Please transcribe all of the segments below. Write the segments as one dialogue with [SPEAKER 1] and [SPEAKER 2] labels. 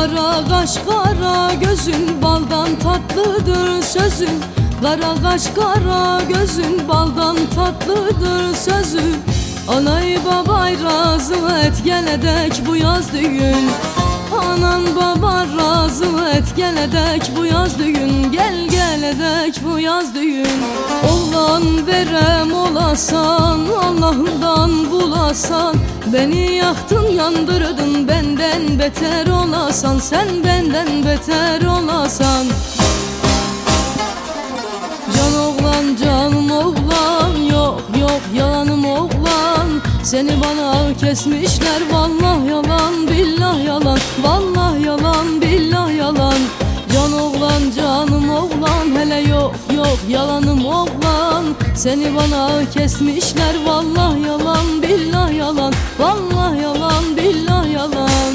[SPEAKER 1] Kara kaş kara gözün baldan tatlıdır sözün. Kara kaş kara gözün baldan tatlıdır sözü Anayı babay razı et geledek bu yaz düğün. Anan baba razı et geledek bu yaz düğün. Gel geledek bu yaz düğün. Oğlan verem olasan Allah'ından bulasan Beni yaktın yandırdın benden beter olasan Sen benden beter olasan. Can oğlan canım oğlan Yok yok yalanım oğlan. Seni bana kesmişler Vallah yalan billah yalan Vallah yalan billah yalan. Can oğlan canım oğlan Hele yok yok yalanım oğlan Seni bana kesmişler Vallah yalan billah yalan Vallah yalan billah yalan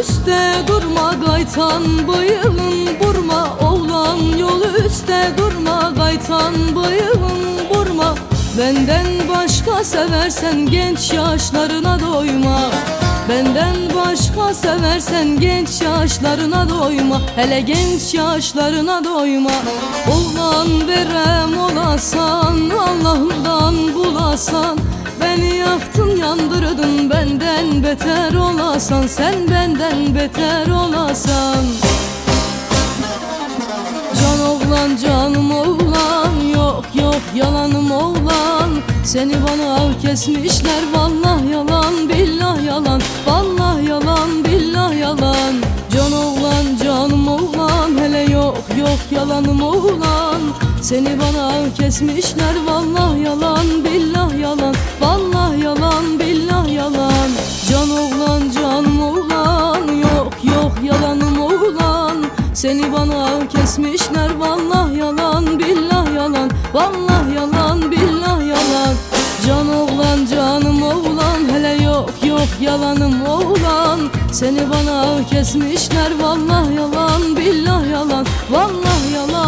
[SPEAKER 1] üstte durma gaytan bıyığın burma Oğlan. Yol üstte durma gaytan bıyığın burma Benden başka seversen genç yaşlarına doyma. Benden başka seversen genç yaşlarına doyma. Hele genç yaşlarına doyma. Oğlan verem olasan Allah'ından bulasan yaktın yandırdın benden beter olasan Sen benden beter olasan. Can oğlan canım oğlan Yok yok yalanım oğlan. Seni bana kesmişler Vallah yalan billah yalan Vallah yalan billah yalan. Can oğlan canım oğlan Hele yok yok yalanım oğlan. Seni bana kesmişler Vallah yalan billah Seni bana kesmişler Vallah yalan billah yalan Vallah yalan billah yalan. Can oğlan canım oğlan Hele yok yok yalanım oğlan. Seni bana kesmişler Vallah yalan billah yalan Vallah yalan